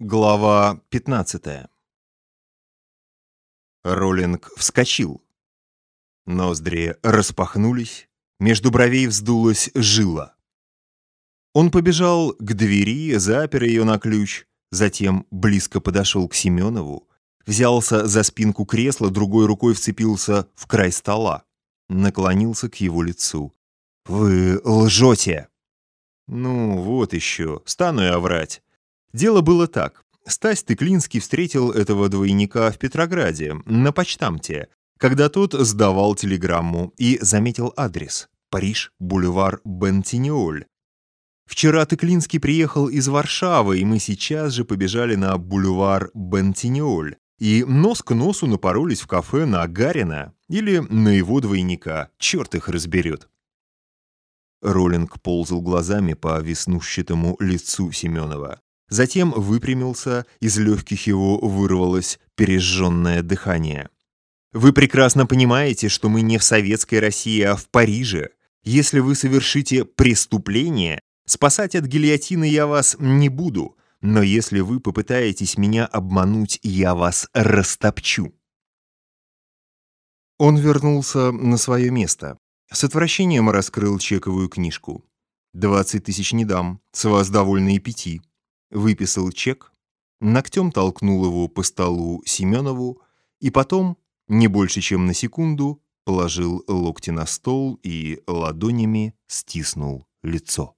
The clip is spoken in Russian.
Глава 15 Роллинг вскочил. Ноздри распахнулись, между бровей вздулась жила. Он побежал к двери, запер ее на ключ, затем близко подошел к Семенову, взялся за спинку кресла, другой рукой вцепился в край стола, наклонился к его лицу. «Вы лжете!» «Ну, вот еще, стану я врать. Дело было так. Стась Тыклинский встретил этого двойника в Петрограде, на почтамте, когда тот сдавал телеграмму и заметил адрес – Париж, бульвар Бентиньоль. Вчера Тыклинский приехал из Варшавы, и мы сейчас же побежали на бульвар Бентиньоль. И нос к носу напоролись в кафе на Гарина или на его двойника, черт их разберет. Роллинг ползал глазами по веснущатому лицу Семенова. Затем выпрямился, из легких его вырвалось пережженное дыхание. «Вы прекрасно понимаете, что мы не в советской России, а в Париже. Если вы совершите преступление, спасать от гильотины я вас не буду, но если вы попытаетесь меня обмануть, я вас растопчу». Он вернулся на свое место. С отвращением раскрыл чековую книжку. «Двадцать тысяч не дам, с вас довольно и пяти» выписал чек, ногтем толкнул его по столу Семенову и потом, не больше чем на секунду, положил локти на стол и ладонями стиснул лицо.